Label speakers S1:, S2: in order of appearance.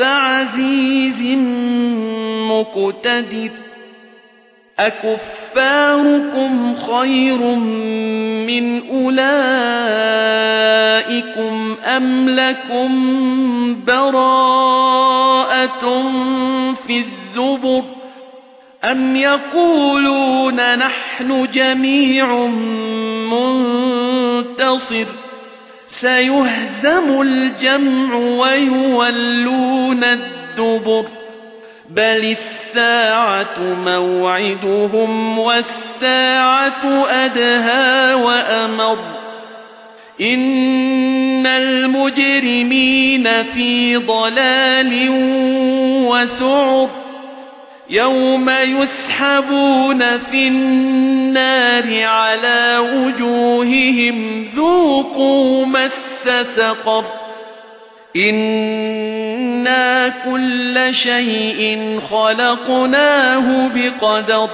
S1: عزيز مقتدر. أكفاركم خير من أولئكم أم لكم براءة في الزبر؟ أم يقولون نحن جميع منتصر؟ سيهزم الجمع ويولون الدبر بل الساعة موعدهم والساعة أدهى وأمر إن المجرمين في ضلال وسعر يوم يسحبون في النار على وجوههم ذوقوا مس سقر إنا كل شيء خلقناه بقدر